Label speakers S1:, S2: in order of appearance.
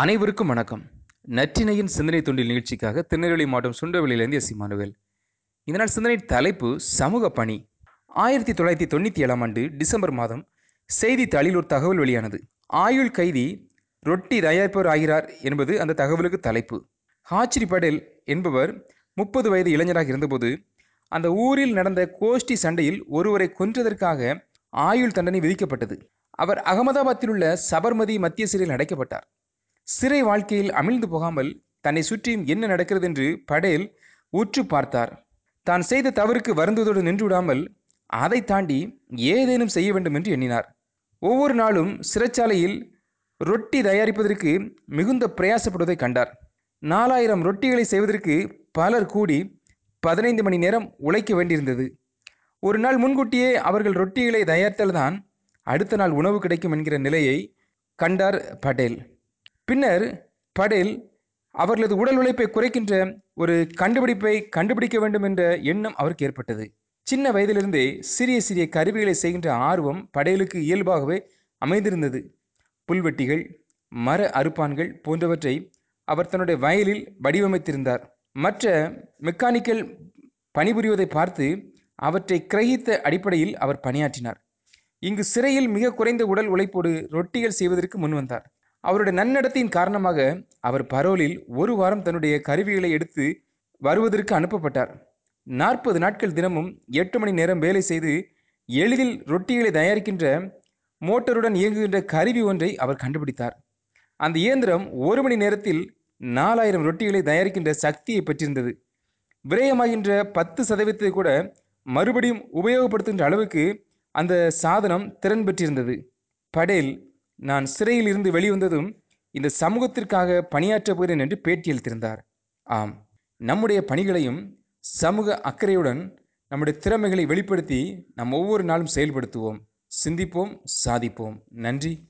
S1: அனைவருக்கும் வணக்கம். நற்றினையின் சிந்தனை தொண்டில் நிகழ்ச்சிக்காக திருநெல்வேலி மாவட்டம் சுண்டவெளியிலிருந்து எஸ் இமானுவேல் இந்த சிந்தனை தலைப்பு சமூக பணி. ஆயிரத்தி தொள்ளாயிரத்தி தொண்ணூற்றி ஏழாம் ஆண்டு டிசம்பர் மாதம் செய்தித்தாளில் ஒரு தகவல் வெளியானது. ஆயுள் கைதி ரொட்டி தயாரிப்பவர் ஆகிறார் என்பது அந்த தகவலுக்கு தலைப்பு. ஹாச்சிரி படேல் என்பவர் முப்பது வயது இளைஞராக இருந்தபோது அந்த ஊரில் நடந்த கோஷ்டி சண்டையில் ஒருவரை கொன்றதற்காக ஆயுள் தண்டனை விதிக்கப்பட்டது. அவர் அகமதாபாத்தில் உள்ள சபர்மதி மத்திய சிறையில் அடைக்கப்பட்டார். சிறை வாழ்க்கையில் அமிழ்ந்து போகாமல் தன்னை சுற்றியும் என்ன நடக்கிறது என்று படேல் உற்று பார்த்தார். தான் செய்த தவறுக்கு வருந்ததோடு நின்றுவிடாமல் அதை தாண்டி ஏதேனும் செய்ய வேண்டும் என்று எண்ணினார். ஒவ்வொரு நாளும் சிறைச்சாலையில் ரொட்டி தயாரிப்பதற்கு மிகுந்த பிரயாசப்படுவதை கண்டார். நாலாயிரம் ரொட்டிகளை செய்வதற்கு பலர் கூடி பதினைந்து மணி நேரம் உழைக்க வேண்டியிருந்தது. ஒரு நாள் முன்கூட்டியே அவர்கள் ரொட்டிகளை தயாரித்தால்தான் அடுத்த நாள் உணவு கிடைக்கும் என்கிற நிலையை கண்டார் படேல். பின்னர் படேல் அவர்களது உடல் உழைப்பை குறைக்கின்ற ஒரு கண்டுபிடிப்பை கண்டுபிடிக்க வேண்டும் என்ற எண்ணம் அவருக்கு ஏற்பட்டது. சின்ன வயதிலிருந்தே சிறிய சிறிய கருவிகளை செய்கின்ற ஆர்வம் படேலுக்கு இயல்பாகவே அமைந்திருந்தது. புல்வெட்டிகள் மர அறுப்பான்கள் போன்றவற்றை அவர் தன்னுடைய வயலில் வடிவமைத்திருந்தார். மற்ற மெக்கானிக்கல் பணிபுரிவதை பார்த்து அவற்றை கிரகித்த அடிப்படையில் அவர் பணியாற்றினார். இங்கு சிறையில் மிக குறைந்த உடல் உழைப்போடு ரொட்டிகள் செய்வதற்கு முன்வந்தார். அவருடைய நன்னடத்தையின் காரணமாக அவர் பரோலில் ஒரு வாரம் தன்னுடைய கருவிகளை எடுத்து வருவதற்கு அனுப்பப்பட்டார். நாற்பது நாட்கள் தினமும் எட்டு மணி நேரம் வேலை செய்து எளிதில் ரொட்டிகளை தயாரிக்கின்ற மோட்டருடன் இயங்குகின்ற கருவி ஒன்றை அவர் கண்டுபிடித்தார். அந்த இயந்திரம் ஒரு மணி நேரத்தில் நாலாயிரம் ரொட்டிகளை தயாரிக்கின்ற சக்தியை பெற்றிருந்தது. விரயமாகின்ற பத்து சதவீதத்தை கூட மறுபடியும் உபயோகப்படுத்துகின்ற அளவுக்கு அந்த சாதனம் திறன் பெற்றிருந்தது. படேல் நான் சிறையில் இருந்து வெளிவந்ததும் இந்த சமூகத்திற்காக பணியாற்றப் போகிறேன் என்று பேட்டியளித்திருந்தார் ஆம் நம்முடைய பணிகளையும் சமூக அக்கறையுடன் நம்முடைய திறமைகளை வெளிப்படுத்தி நாம் ஒவ்வொரு நாளும் செயல்படுத்துவோம். சிந்திப்போம் சாதிப்போம். நன்றி.